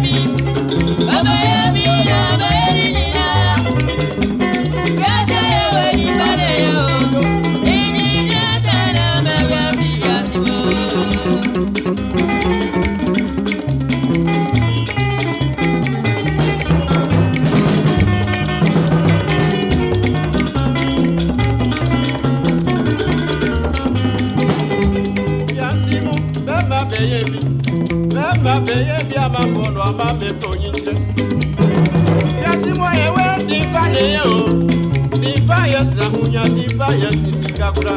Baby beye bi mẹ́mbà beye bi ama fọ̀nù Yasi mo ewe nipa yeye o, nipa na hunya nipa yẹsi ti kakura.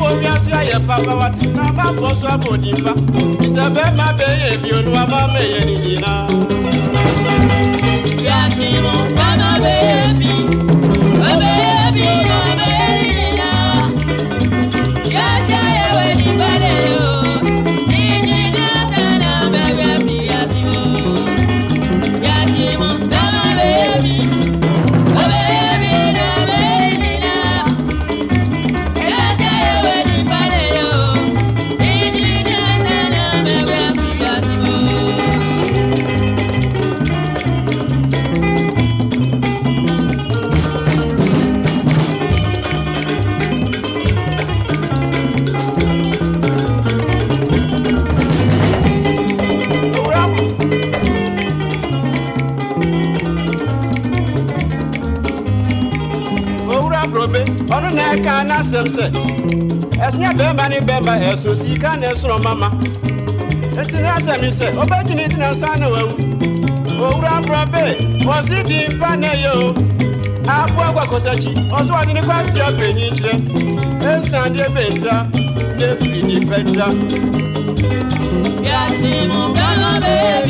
Wo mi papa wa ma fọ so amo nipa. Ìsẹ̀fẹ̀ ma beye bi olúwa ma mẹ̀yẹ nìyí Yasi mo. aprobe ọnụ na-eke ana semse esinya bemba ni bemba eso si ka na-esoro mama etinye asemise obejini itinye nsọ anụ ewu owuru aprobe osi dị mpa na-eye o abụ agwakosachi ọsụ ọdịnikwa si ọbenye ije esa ndị ebe nta nyefiri n'ife nta yasi mụ kama bee